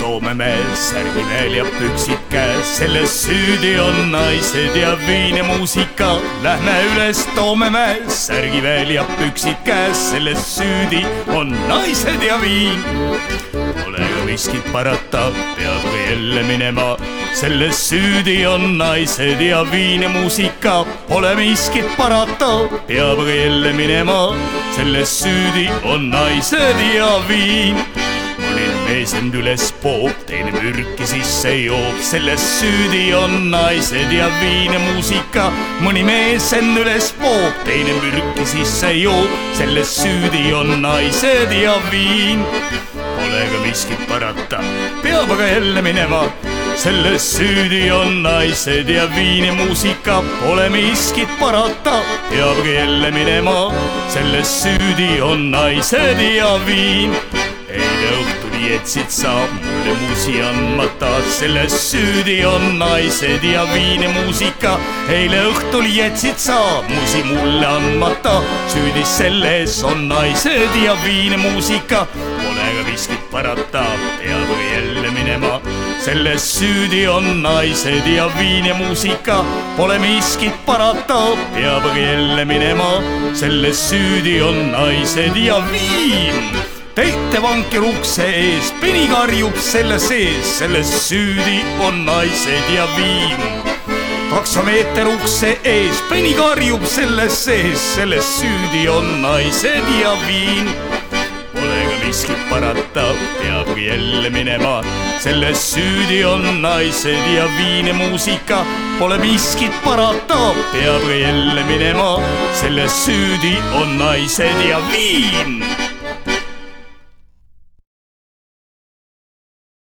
toome me särgil ja püksid käes, selles süüdi on naised ja viin ja muusika. Lähme üles, toome me särgi veel ja püksid käes, selles süüdi on naised ja viin. Pole ka miskit parata, peab jälle minema, selles süüdi on naised ja viin ja muusika. Pole miskit parata, peab ka jälle minema, selles süüdi on naised ja viin mees end üles poob, teine mürki sisse joob, selles süüdi on naised ja viin ja muusika. mõni mees end üles poob, teine mürki sisse joob, selles süüdi on naised ja viin. Pole ka miskit parata, peab aga jälle minema selles süüdi on naised ja viin ja muusika, pole miskit parata, peab ka jälle minema. selles süüdi on naised ja viin. Eile õhtul jätsid sa mulle muusi andmata, selles süüdi on naised ja viin ja muusika. eile õhtul jätsid sa muusi mulle andmata, süüdi selles on naised ja viin ja muusika. Pole ka miskit parata, peab jälle minema. selles süüdi on naised ja viin ja muusika. Pole miskit parata, peab jälle minema. selles süüdi on naised ja viin täitevanker ukse ees, peni karjub selle sees, selles süüdi on naised ja viin. taksomeeter ukse ees, peni karjub selles sees, selles süüdi on naised ja viin. Pole ka miskit parata, peabki jälle minema, selles süüdi on naised ja viin ja muusika. Pole miskit parata, peab jälle minema, selles süüdi on naised ja viin